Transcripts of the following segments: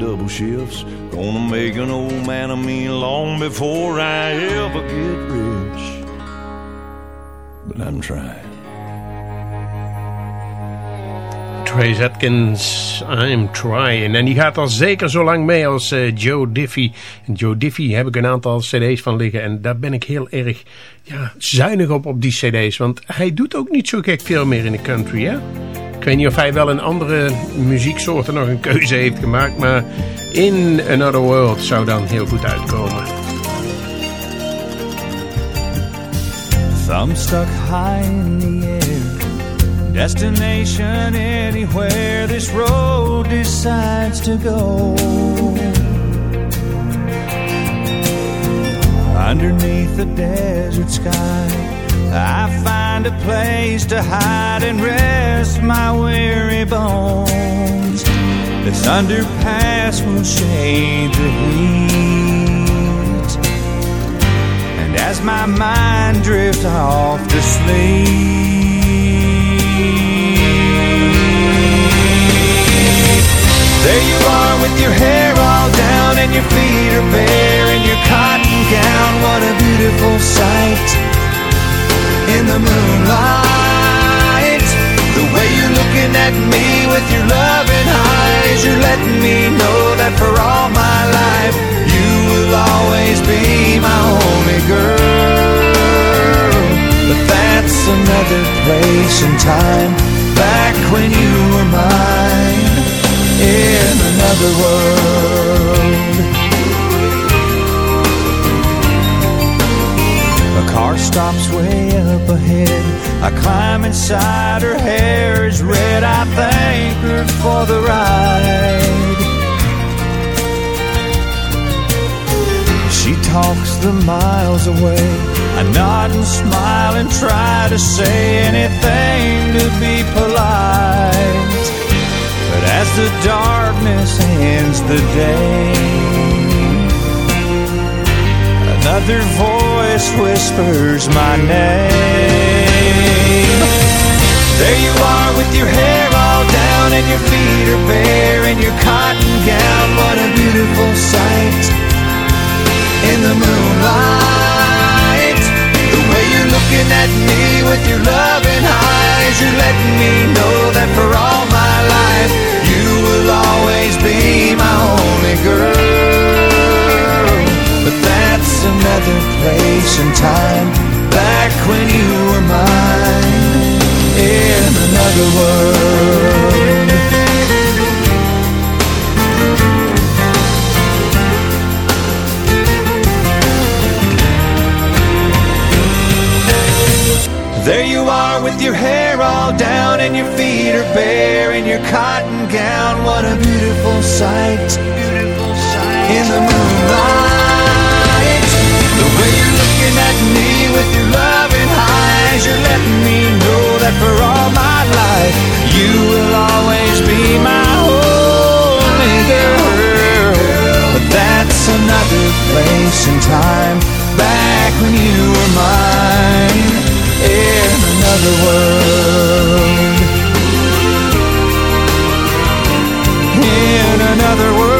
double shifts. Gonna make an old man of me long before I ever get rich. But I'm trying. Trace Atkins, I'm trying. En die gaat al zeker zo lang mee als uh, Joe Diffie. En Joe Diffie heb ik een aantal cd's van liggen. En daar ben ik heel erg ja, zuinig op, op die cd's. Want hij doet ook niet zo gek veel meer in de country, hè? Ik weet niet of hij wel een andere muzieksoorten nog een keuze heeft gemaakt. Maar In Another World zou dan heel goed uitkomen. Thumb stuck high in the air Destination anywhere this road decides to go. Underneath the desert sky, I find a place to hide and rest my weary bones. This underpass will shade the heat. And as my mind drifts off to sleep, There you are with your hair all down and your feet are bare in your cotton gown. What a beautiful with your loving eyes, you're letting me know that for all my life you will always be my only girl. But that's another place and time back when you were mine in another world. Car stops way up ahead. I climb inside, her hair is red. I thank her for the ride. She talks the miles away. I nod and smile and try to say anything to be polite. But as the darkness ends the day, another voice whispers my name. There you are with your hair all down and your feet are bare in your cotton gown. What a beautiful sight in the moonlight. The way you're looking at me with your loving eyes, you're letting me know that for all my life you will always be my only girl. Another place and time, back when you were mine, in another world. There you are with your hair all down and your feet are bare in your cotton gown. What a beautiful sight, beautiful sight in the moonlight. The way you're looking at me with your loving eyes, you're letting me know that for all my life you will always be my only girl. But that's another place and time back when you were mine in another world. In another world.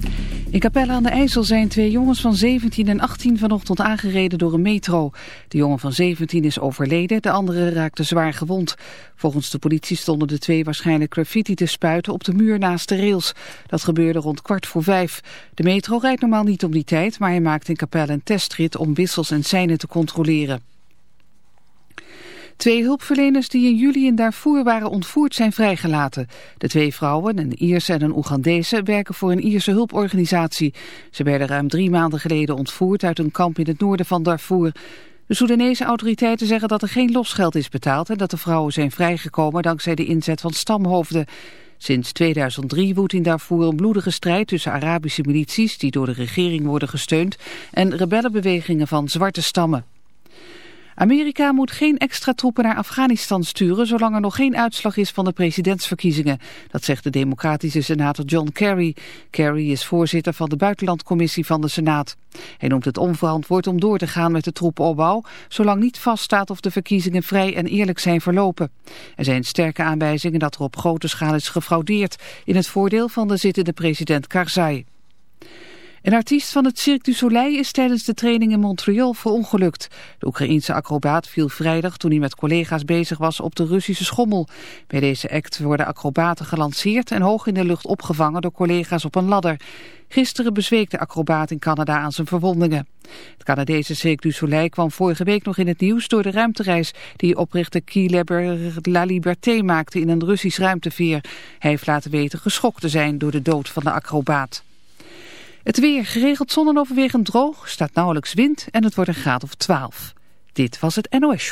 In Capelle aan de IJssel zijn twee jongens van 17 en 18 vanochtend aangereden door een metro. De jongen van 17 is overleden, de andere raakte zwaar gewond. Volgens de politie stonden de twee waarschijnlijk graffiti te spuiten op de muur naast de rails. Dat gebeurde rond kwart voor vijf. De metro rijdt normaal niet om die tijd, maar hij maakt in Capelle een testrit om wissels en seinen te controleren. Twee hulpverleners die in juli in Darfur waren ontvoerd zijn vrijgelaten. De twee vrouwen, een Ierse en een Oegandese, werken voor een Ierse hulporganisatie. Ze werden ruim drie maanden geleden ontvoerd uit een kamp in het noorden van Darfur. De Soedanese autoriteiten zeggen dat er geen losgeld is betaald... en dat de vrouwen zijn vrijgekomen dankzij de inzet van stamhoofden. Sinds 2003 woedt in Darfur een bloedige strijd tussen Arabische milities... die door de regering worden gesteund... en rebellenbewegingen van zwarte stammen. Amerika moet geen extra troepen naar Afghanistan sturen zolang er nog geen uitslag is van de presidentsverkiezingen. Dat zegt de democratische senator John Kerry. Kerry is voorzitter van de buitenlandcommissie van de Senaat. Hij noemt het onverantwoord om door te gaan met de troepenopbouw, zolang niet vaststaat of de verkiezingen vrij en eerlijk zijn verlopen. Er zijn sterke aanwijzingen dat er op grote schaal is gefraudeerd in het voordeel van de zittende president Karzai. Een artiest van het Cirque du Soleil is tijdens de training in Montreal verongelukt. De Oekraïense acrobaat viel vrijdag toen hij met collega's bezig was op de Russische schommel. Bij deze act worden acrobaten gelanceerd en hoog in de lucht opgevangen door collega's op een ladder. Gisteren bezweek de acrobaat in Canada aan zijn verwondingen. Het Canadese Cirque du Soleil kwam vorige week nog in het nieuws door de ruimtereis die oprichter Guy La Liberté maakte in een Russisch ruimteveer. Hij heeft laten weten geschokt te zijn door de dood van de acrobaat. Het weer geregeld zon en overwegend droog, staat nauwelijks wind en het wordt een graad of 12. Dit was het NOS.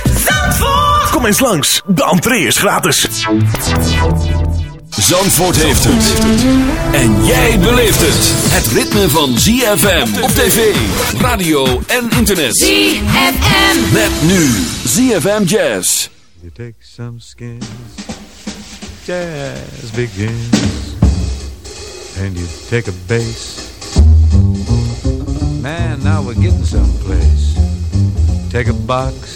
Kom eens langs, de entree is gratis. Zandvoort heeft het. En jij beleeft het. Het ritme van ZFM op tv, radio en internet. ZFM. Met nu ZFM Jazz. You take some skins, jazz begins, and you take a bass. Man, now we're getting someplace. Take a box,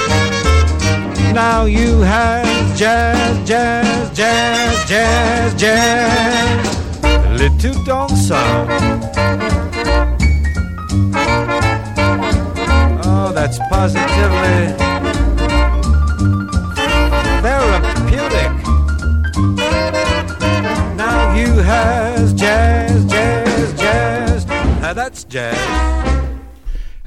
Now you have jazz, jazz, jazz, jazz, jazz. A little don't sound. Oh, that's positively therapeutic. Now you has jazz, jazz, jazz. Now that's jazz.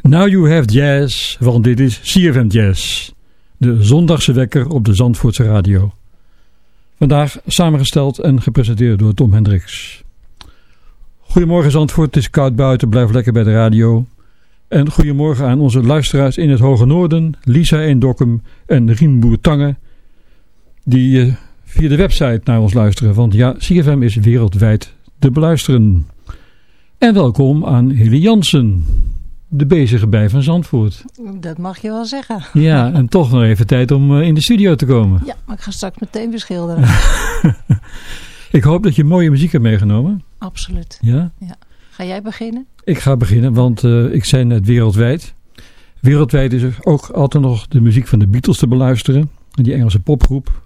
Now You Have Jazz, want dit is CFM Jazz. De zondagse wekker op de Zandvoortse radio. Vandaag samengesteld en gepresenteerd door Tom Hendricks. Goedemorgen Zandvoort, het is koud buiten, blijf lekker bij de radio. En goedemorgen aan onze luisteraars in het Hoge Noorden, Lisa in Dokkum en Rien Boertange. Die eh, via de website naar ons luisteren, want ja, CFM is wereldwijd te beluisteren. En welkom aan Hilly Jansen. De bezige bij van Zandvoort. Dat mag je wel zeggen. Ja, en toch nog even tijd om eh, in de studio te komen. Ja, maar ik ga straks meteen beschilderen. ik hoop dat je mooie muziek hebt meegenomen. Absoluut. Ja? ja. Ga jij beginnen? Ik ga beginnen, want uh, ik zei net wereldwijd. Wereldwijd is er ook altijd nog de muziek van de Beatles te beluisteren. Die Engelse popgroep.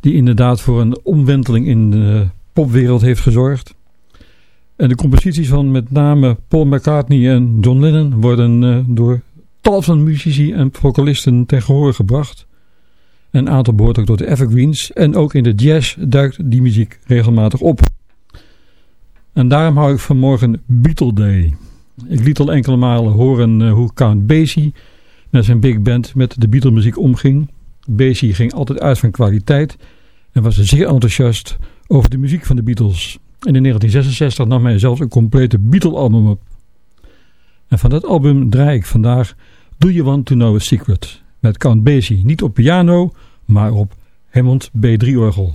Die inderdaad voor een omwenteling in de popwereld heeft gezorgd. En de composities van met name Paul McCartney en John Lennon worden uh, door tal van muzici en vocalisten ten gehoor gebracht. Een aantal behoort ook door de Evergreens en ook in de jazz duikt die muziek regelmatig op. En daarom hou ik vanmorgen Beatle Day. Ik liet al enkele malen horen uh, hoe Count Basie met zijn big band met de Beatle muziek omging. Basie ging altijd uit van kwaliteit en was zeer enthousiast over de muziek van de Beatles. En in 1966 nam hij zelfs een complete Beatle-album op. En van dat album draai ik vandaag Do You Want To Know A Secret? Met Count Basie niet op piano, maar op Hammond B3-orgel.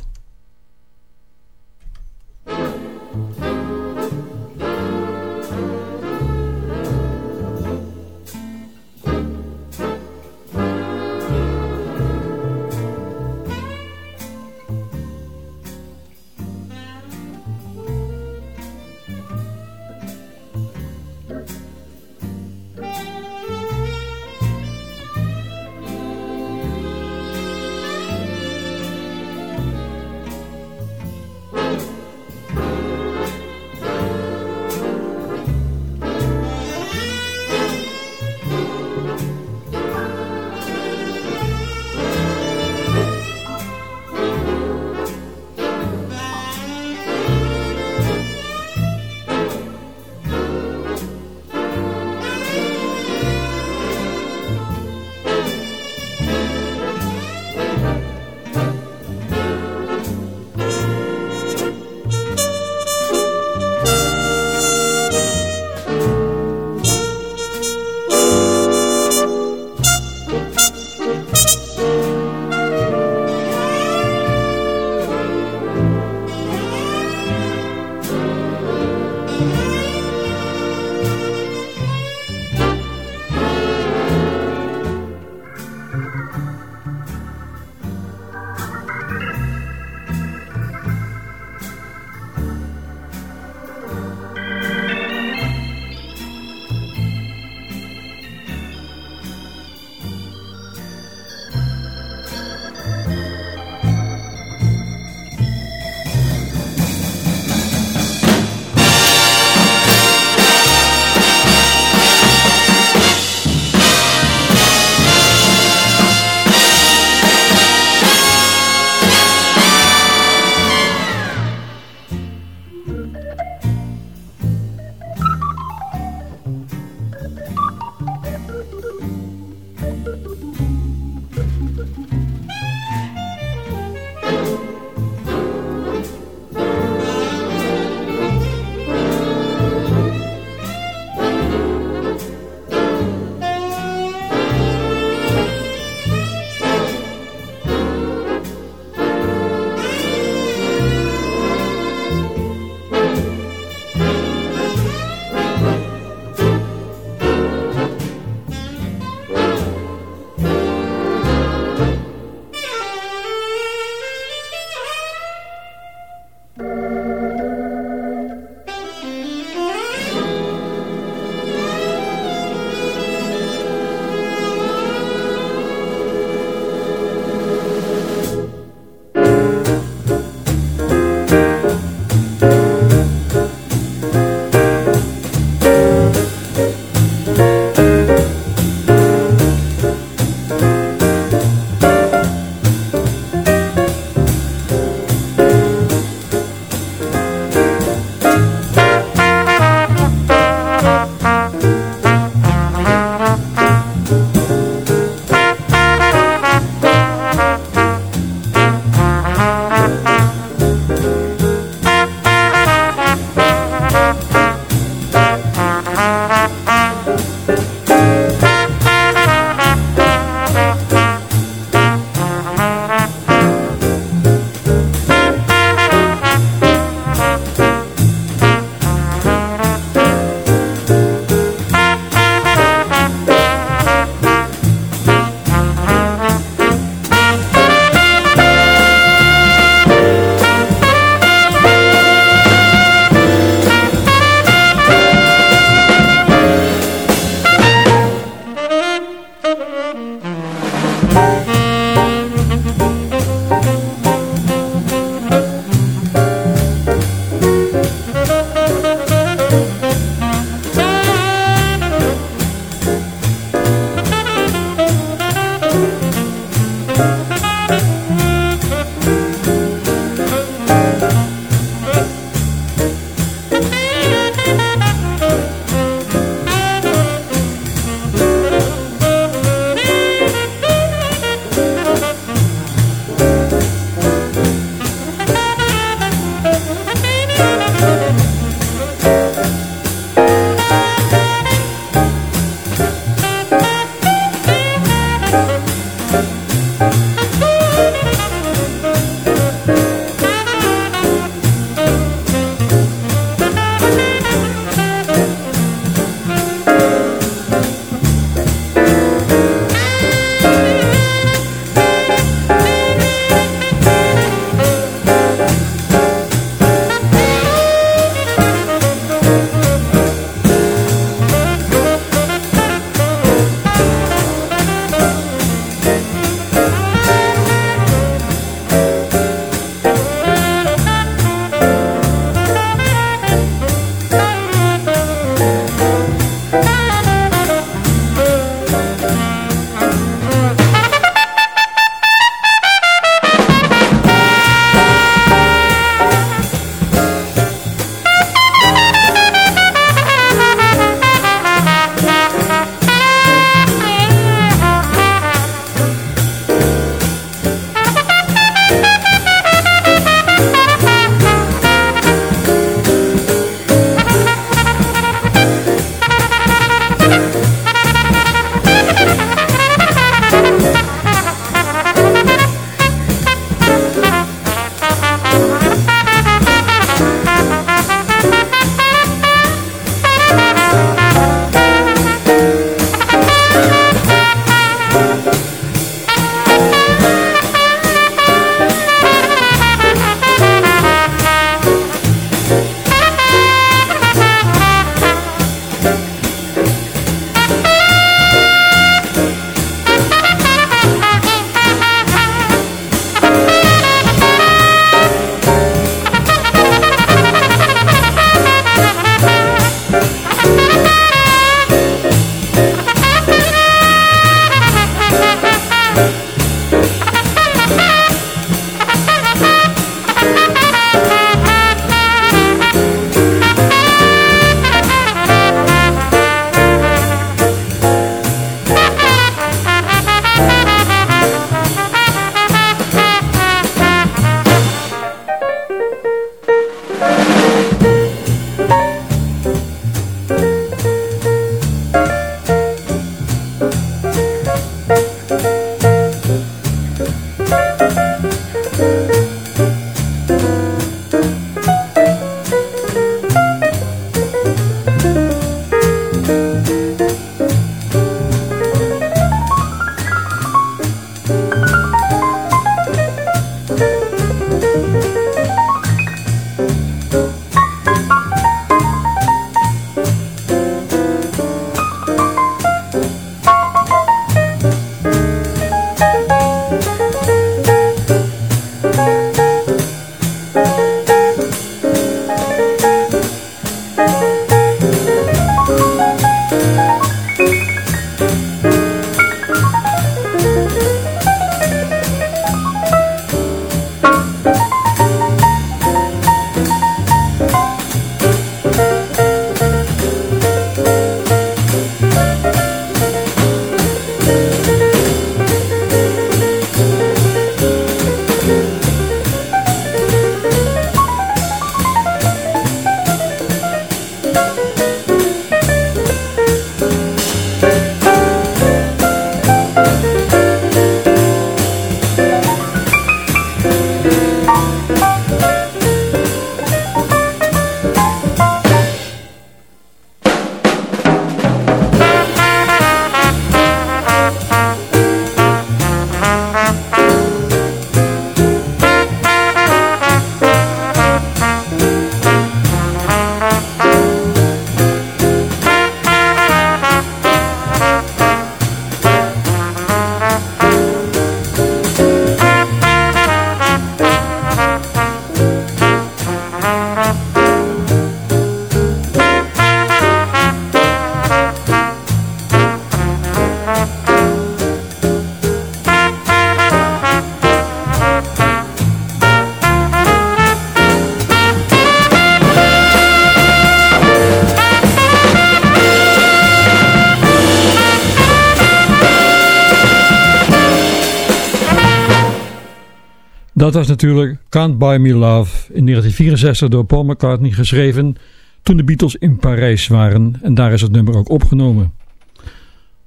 dat was natuurlijk Can't Buy Me Love in 1964 door Paul McCartney geschreven toen de Beatles in Parijs waren en daar is het nummer ook opgenomen.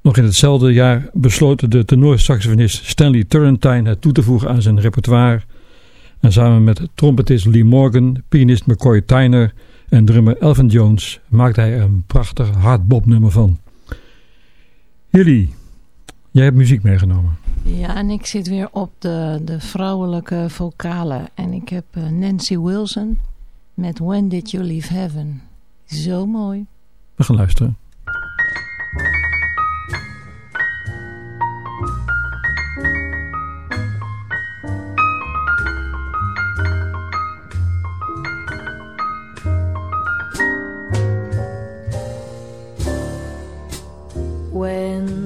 Nog in hetzelfde jaar besloot de tenorsaxofonist Stanley Turrentine het toe te voegen aan zijn repertoire en samen met trompetist Lee Morgan, pianist McCoy Tyner en drummer Elvin Jones maakte hij een prachtig hardbopnummer van. Jullie, jij hebt muziek meegenomen. Ja, en ik zit weer op de, de vrouwelijke vocalen. En ik heb eh, Nancy Wilson met When Did You Leave Heaven. Zo mooi. We gaan luisteren. When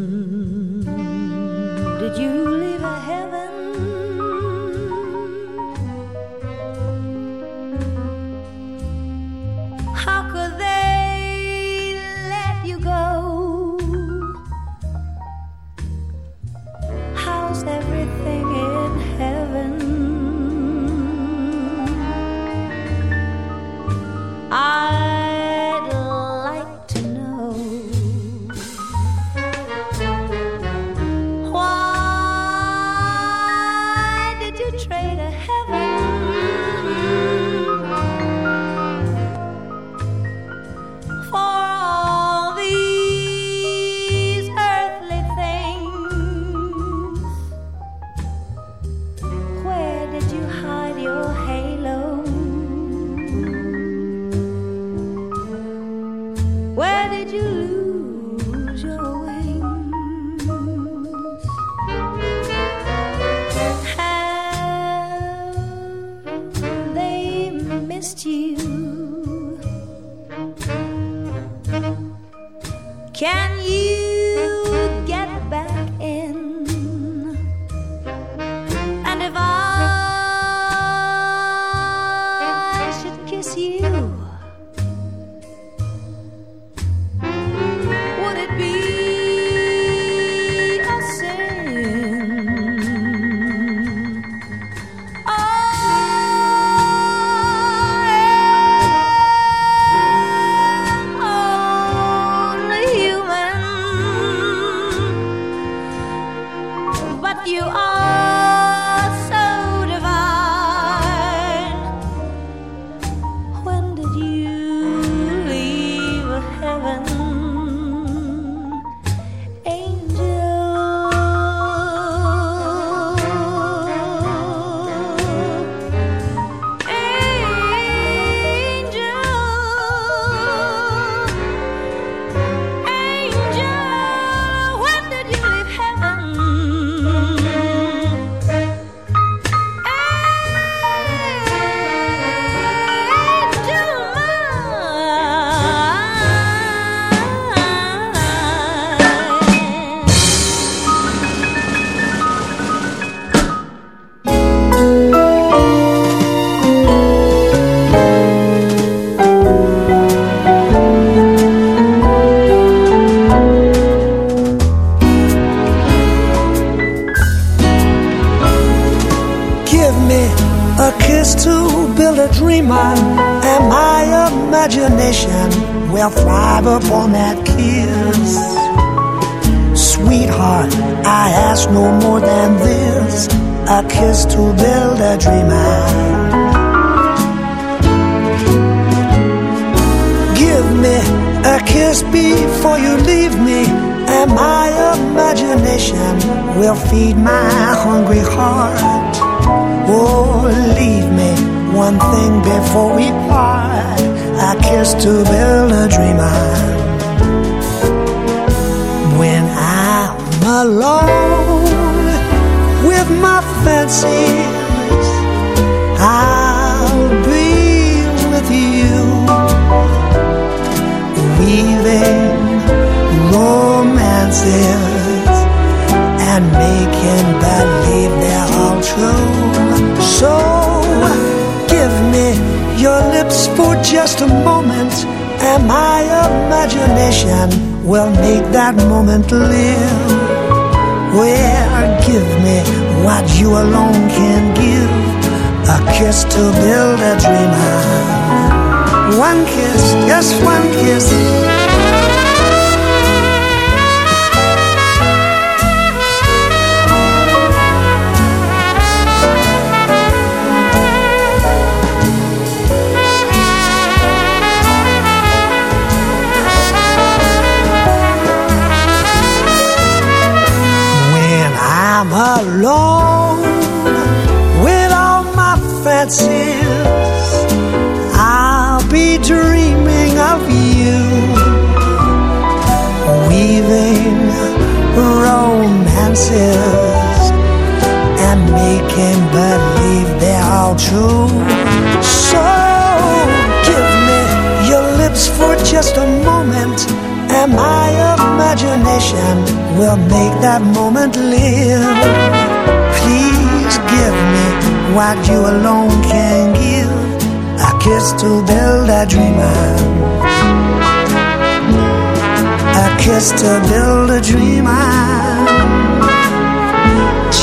Kiss to build a dream.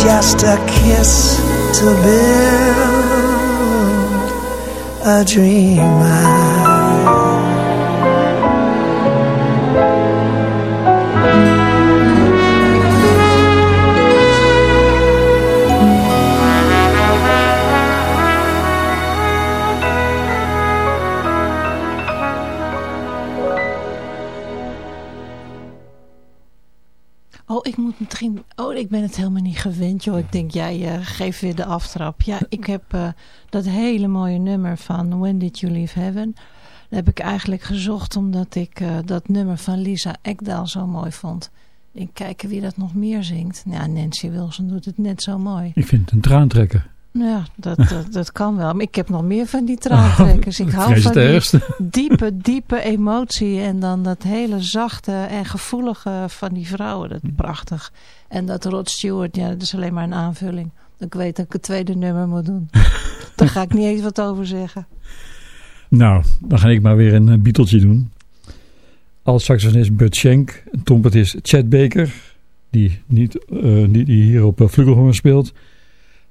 Just a kiss to build a dream. Ben het helemaal niet gewend, joh. Ik denk, jij eh, geeft weer de aftrap. Ja, ik heb eh, dat hele mooie nummer van When Did You Leave Heaven... Dat heb ik eigenlijk gezocht omdat ik eh, dat nummer van Lisa Ekdaal zo mooi vond. Ik kijk wie dat nog meer zingt. Ja, Nancy Wilson doet het net zo mooi. Ik vind het een traantrekker. Ja, dat, dat, dat kan wel. Maar ik heb nog meer van die traantrekkers. Ik hou van die diepe, diepe emotie. En dan dat hele zachte en gevoelige van die vrouwen. Dat is prachtig. En dat Rod Stewart, ja, dat is alleen maar een aanvulling. Ik weet dat ik het tweede nummer moet doen. Daar ga ik niet eens wat over zeggen. Nou, dan ga ik maar weer een eh, Beatletje doen. Als saxofonist Bud Schenk, trompetist Chad Baker, die, niet, eh, die, die hier op uh, Flugelhorn speelt.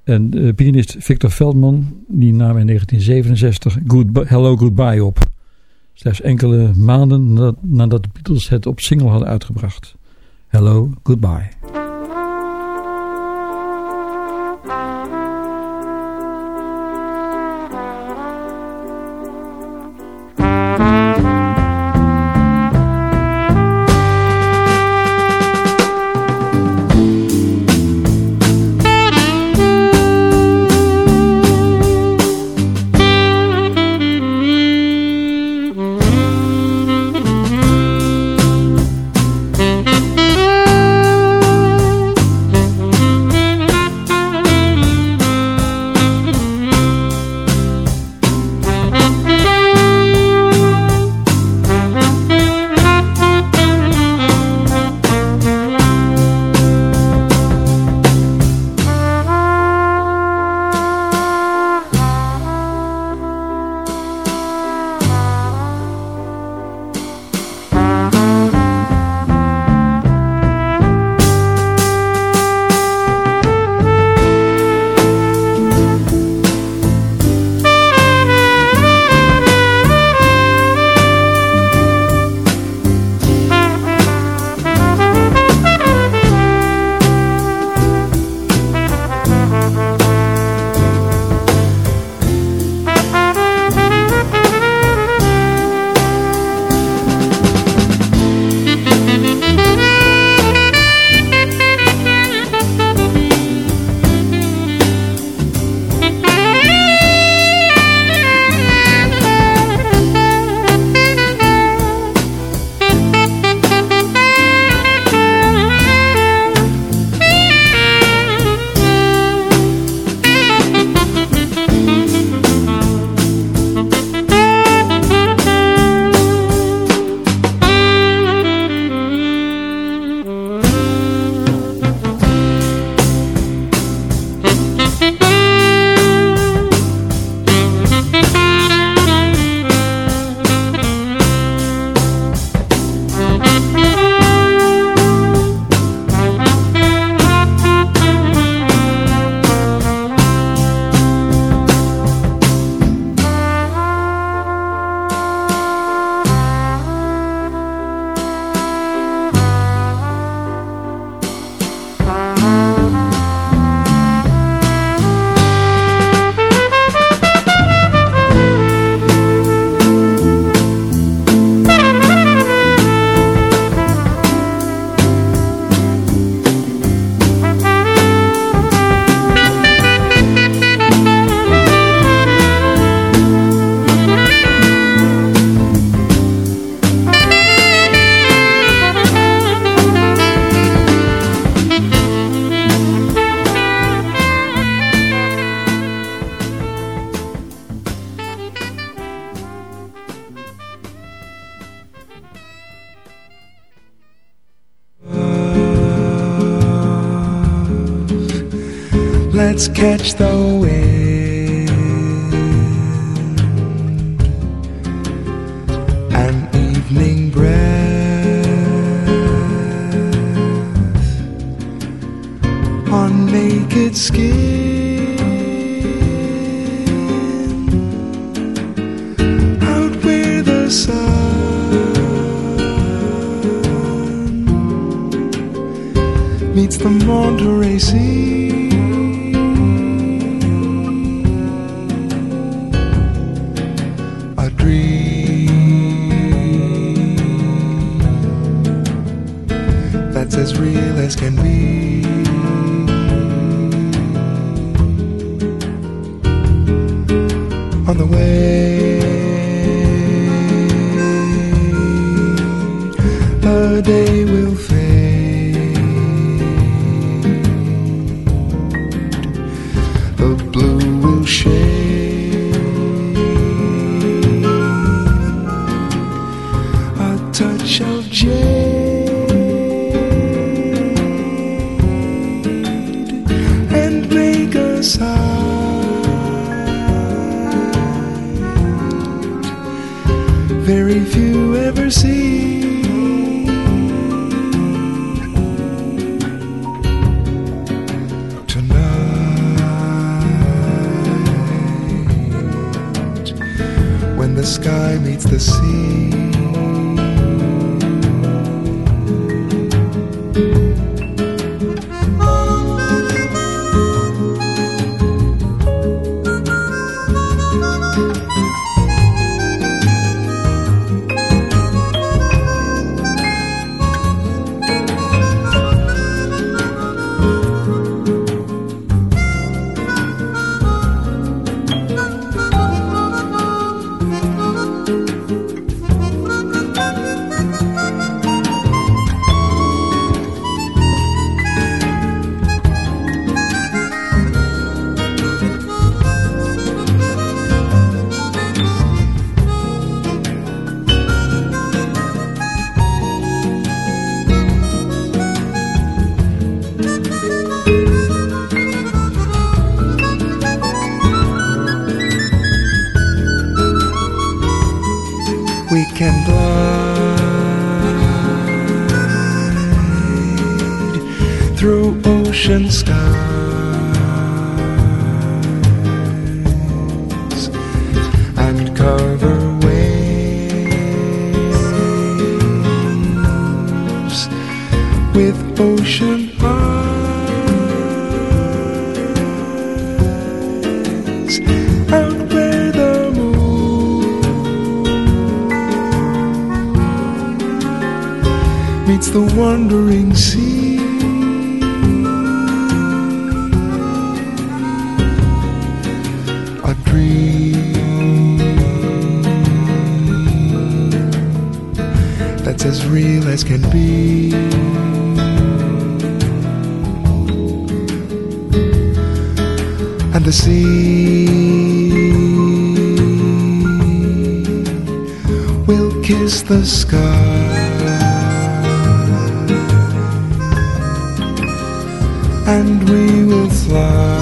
En de pianist Victor Veldman, die nam in 1967 Goodbye, Hello Goodbye op. Slechts enkele maanden nadat de Beatles het op single hadden uitgebracht. Hello Goodbye. Let's catch the wind. Kiss the sky. and we will fly.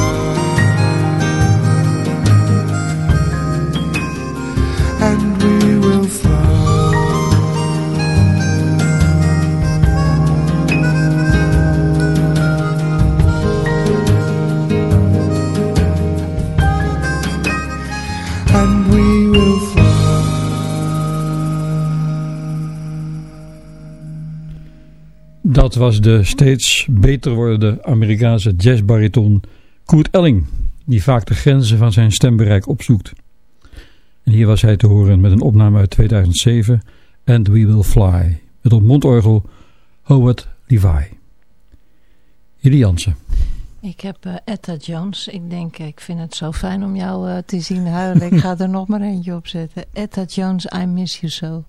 Dat was de steeds beter wordende Amerikaanse jazzbariton Kurt Elling, die vaak de grenzen van zijn stembereik opzoekt. En hier was hij te horen met een opname uit 2007, And We Will Fly, met op mondorgel Howard Levi. Jansen. Ik heb uh, Etta Jones. Ik denk, ik vind het zo fijn om jou uh, te zien huilen. Ik ga er nog maar eentje op zetten. Etta Jones, I Miss You So.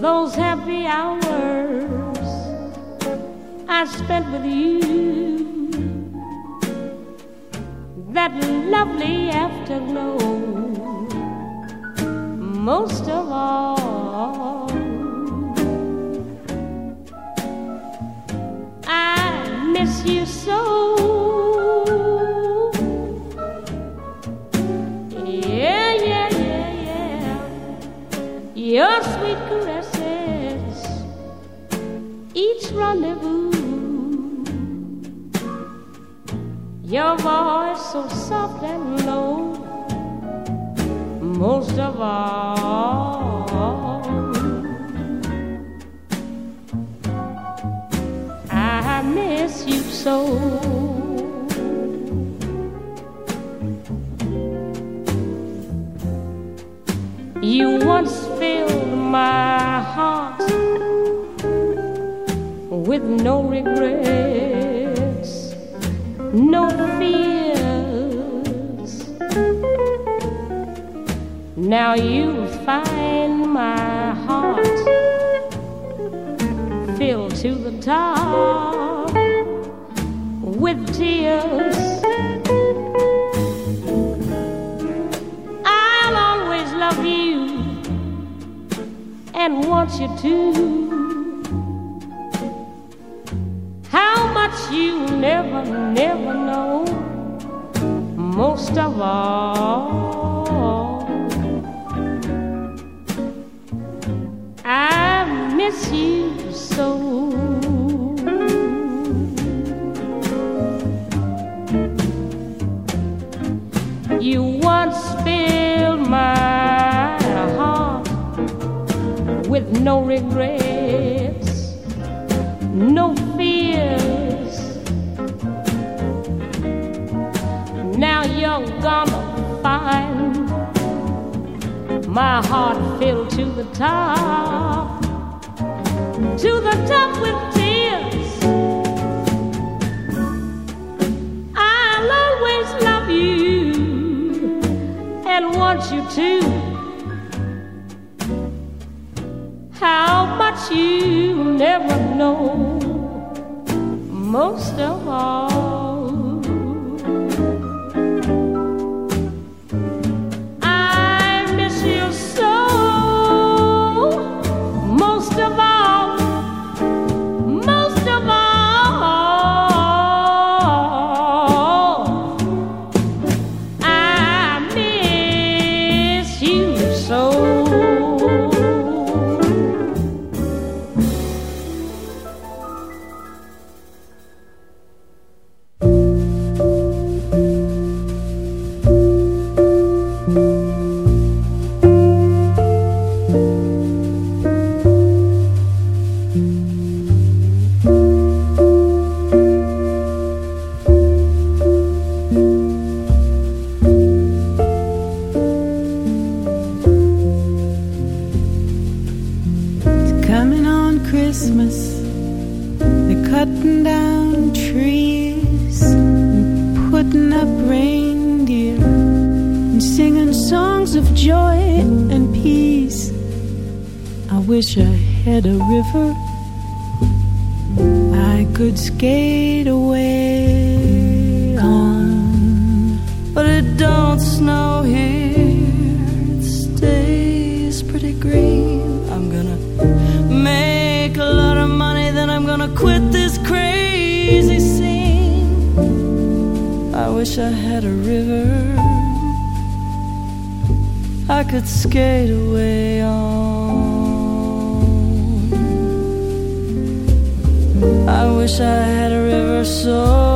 Those happy hours I spent with you that lovely afterglow. Most of all, I miss you so. Yeah, yeah, yeah, yeah. Your sweet caresses, rendezvous. Your voice so soft and low, most of all. I miss you so. You once filled my heart with no regrets, no fears. Now you find my heart filled to the top with tears. I'll always love you and want you to. Never, never know. Most of all, I miss you so. You once filled my heart with no regrets, my heart filled to the top, to the top with tears. I'll always love you and want you to. How much you never know, most of all. Wish I had a river so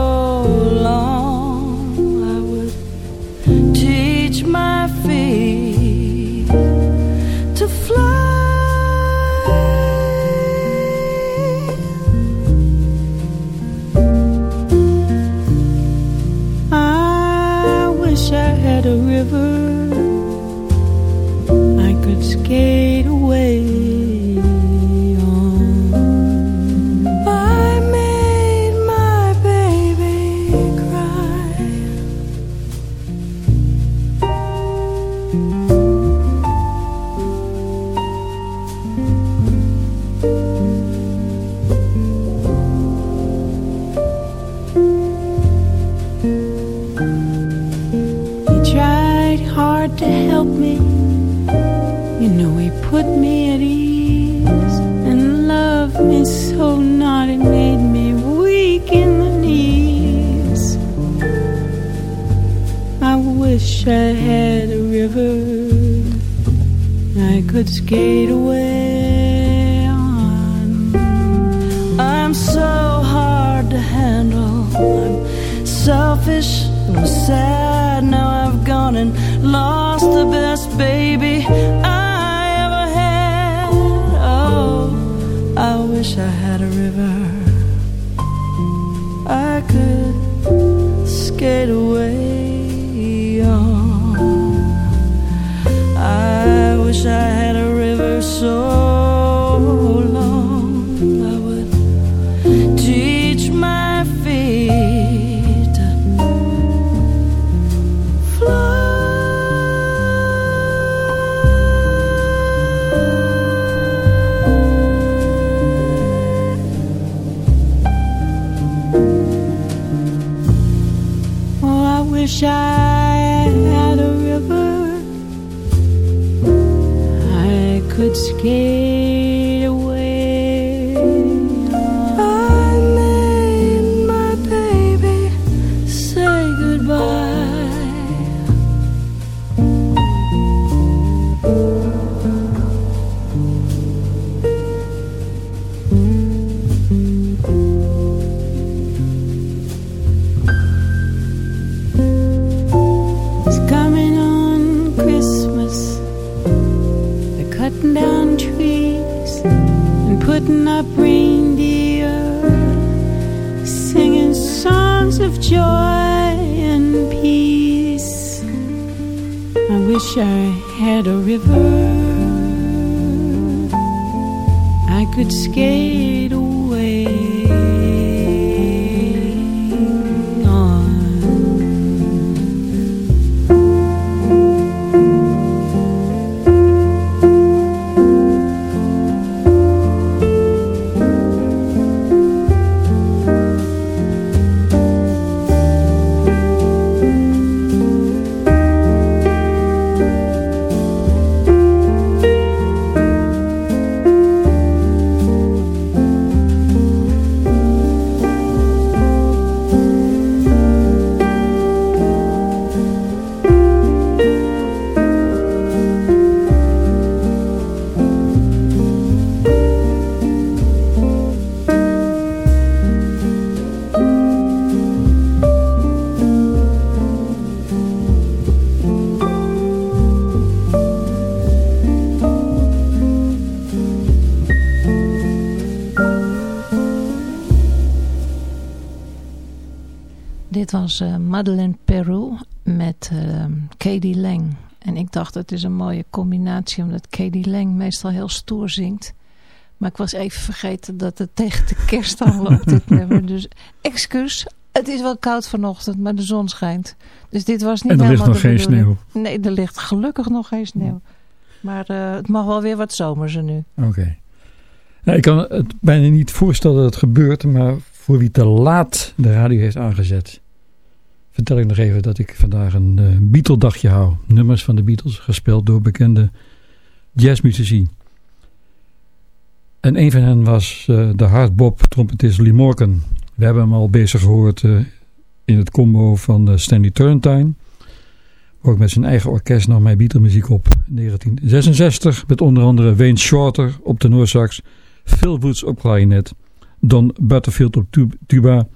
was eh, Madeleine Peru met eh, Katie Lang. En ik dacht, het is een mooie combinatie, omdat Katie Lang meestal heel stoer zingt. Maar ik was even vergeten dat het tegen de kerst dit nummer. Dus excuus, het is wel koud vanochtend, maar de zon schijnt. Dus dit was niet En er ligt helemaal nog geen bedoeling. Nee, er ligt gelukkig nog geen sneeuw. Maar eh, het mag wel weer wat zomerse nu. Oké. Nou, ik kan het bijna niet voorstellen dat het gebeurt, maar voor wie te laat de radio heeft aangezet, vertel ik nog even dat ik vandaag een uh, Beatle-dagje hou. Nummers van de Beatles, gespeeld door bekende jazzmuzici. En een van hen was uh, de hardbop trompetist Lee Morgan. We hebben hem al bezig gehoord uh, in het combo van Stanley Turrentine. Ook met zijn eigen orkest nam hij Beatle muziek op. In 1966 met onder andere Wayne Shorter op tenorsax, Phil Woods op klarinet, Don Butterfield op tuba,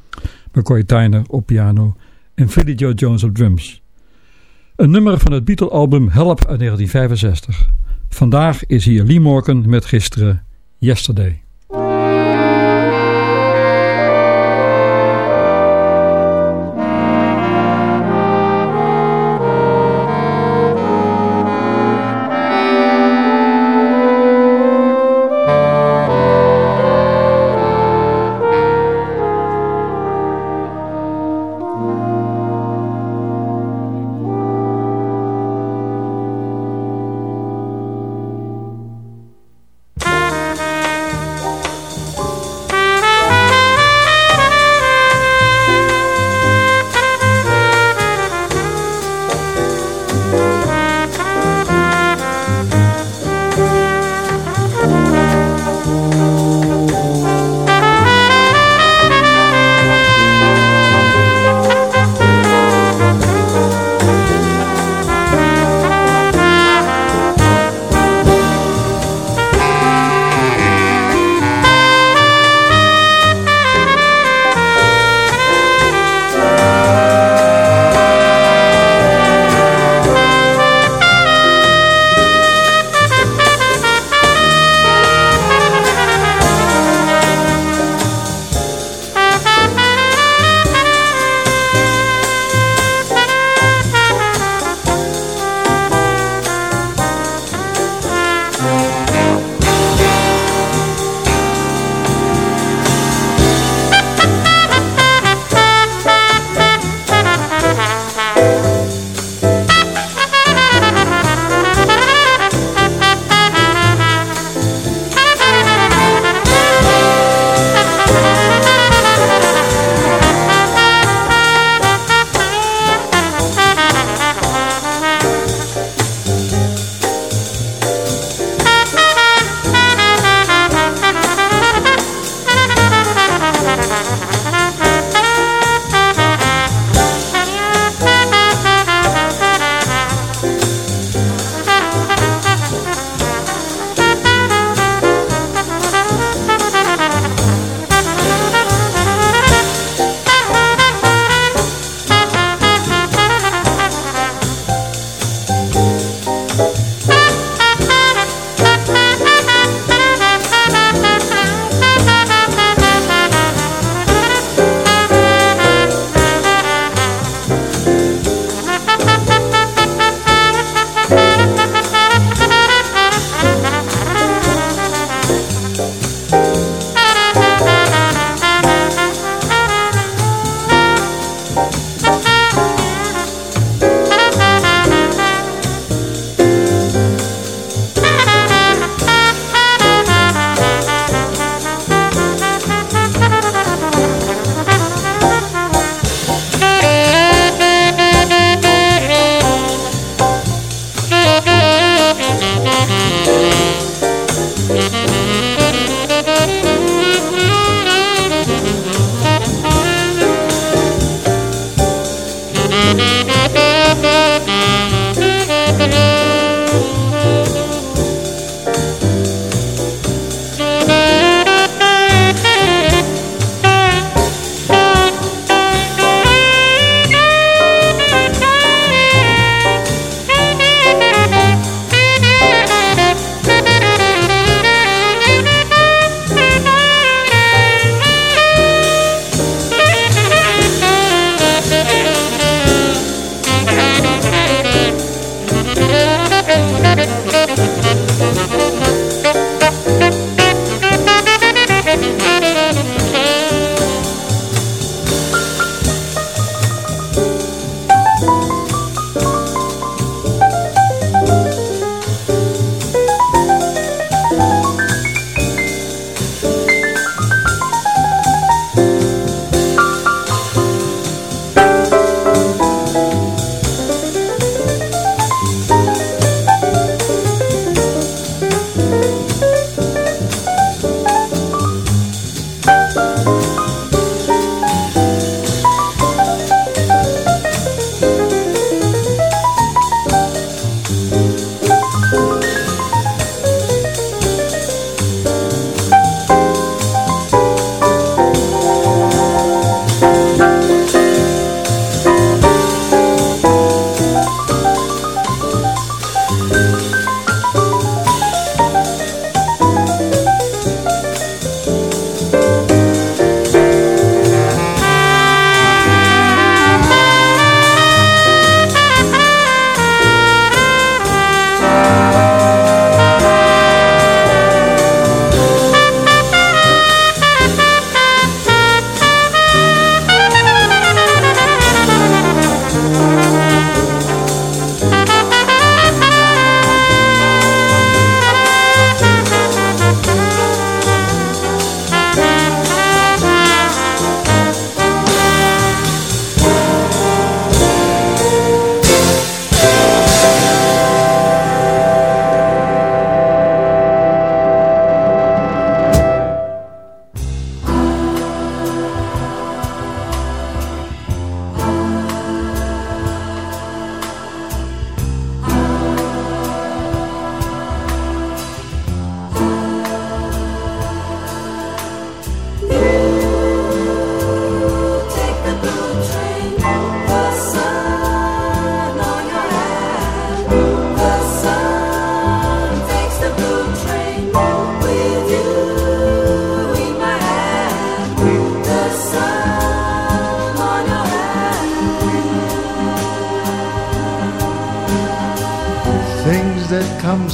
McCoy Tyner op piano en Philly Joe Jones op drums. Een nummer van het Beatle-album Help uit 1965. Vandaag is hier Lee Morgan met gisteren Yesterday.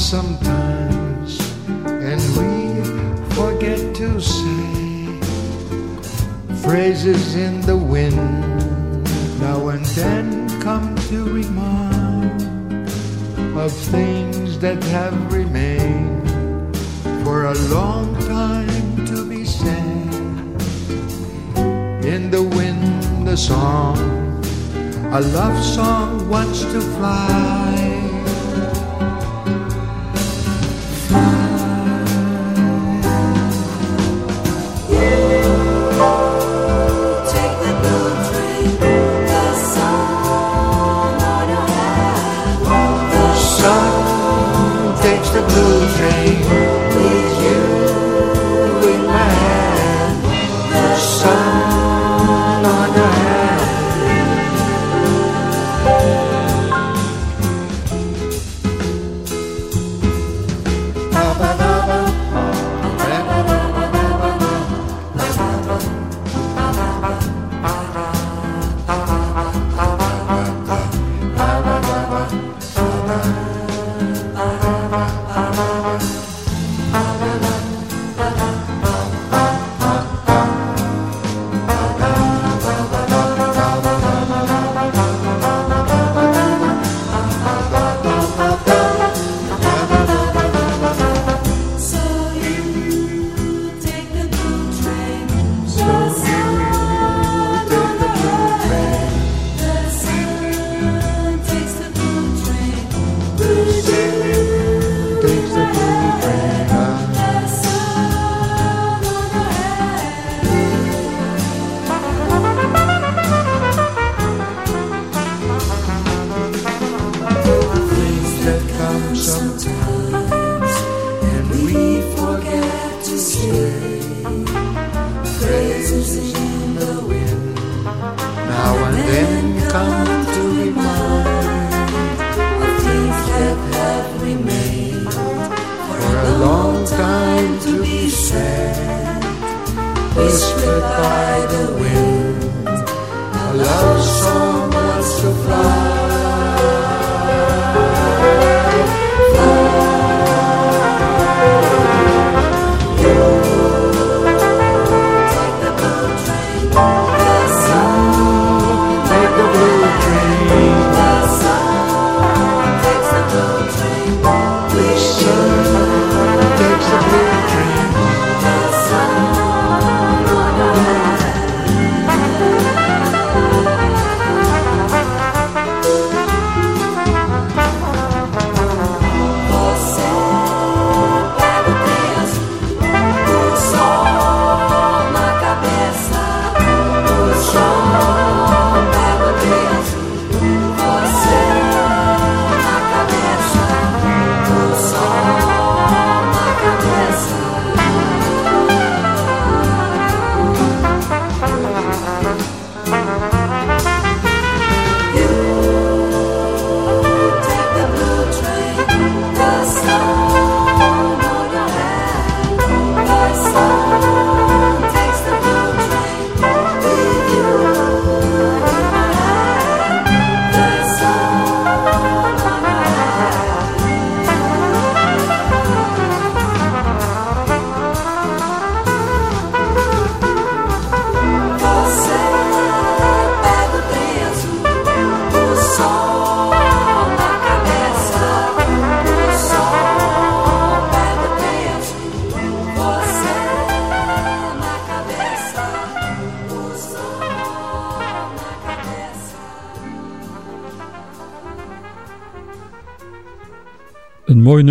Sometimes and we forget to say phrases in the wind. Now and then come to remind of things that have remained for a long time to be said. In the wind a song a love song wants to fly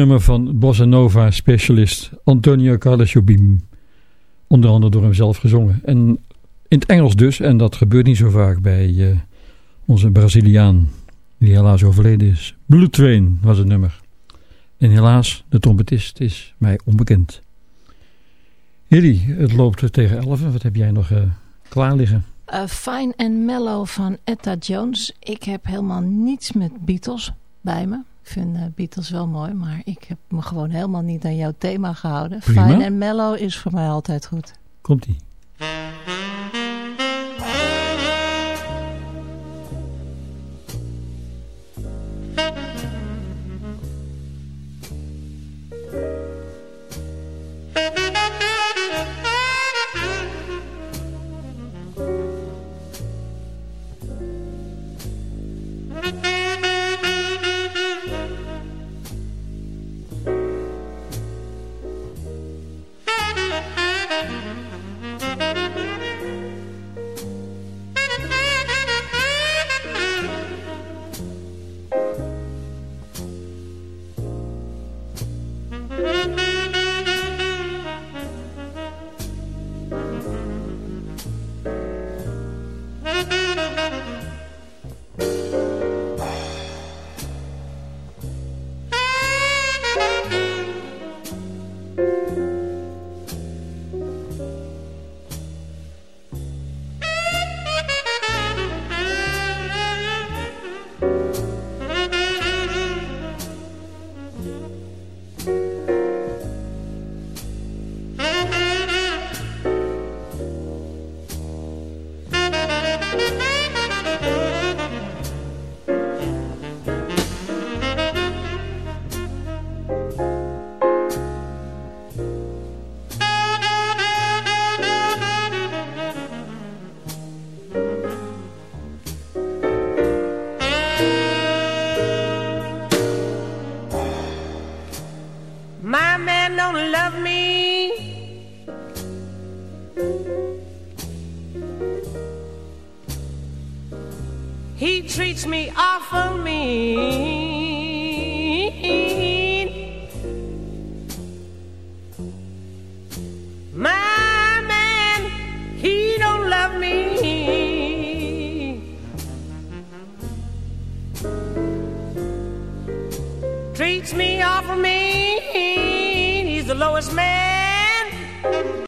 nummer van bossa nova specialist Antonio Carlos Jobim. Onder andere door hem zelf gezongen. En in het Engels dus, en dat gebeurt niet zo vaak bij eh, onze Braziliaan, die helaas overleden is. Blue Train was het nummer. En helaas, de trompetist is mij onbekend. Hilly, het loopt tegen 11. Wat heb jij nog eh, klaar liggen? Eh, Fine and Mellow van Etta Jones. Ik heb helemaal niets met Beatles bij me. Ik vind eh, Beatles wel mooi, maar ik heb me gewoon helemaal niet aan jouw thema gehouden. Prima. Fine and Mellow is voor mij altijd goed. Komt-ie.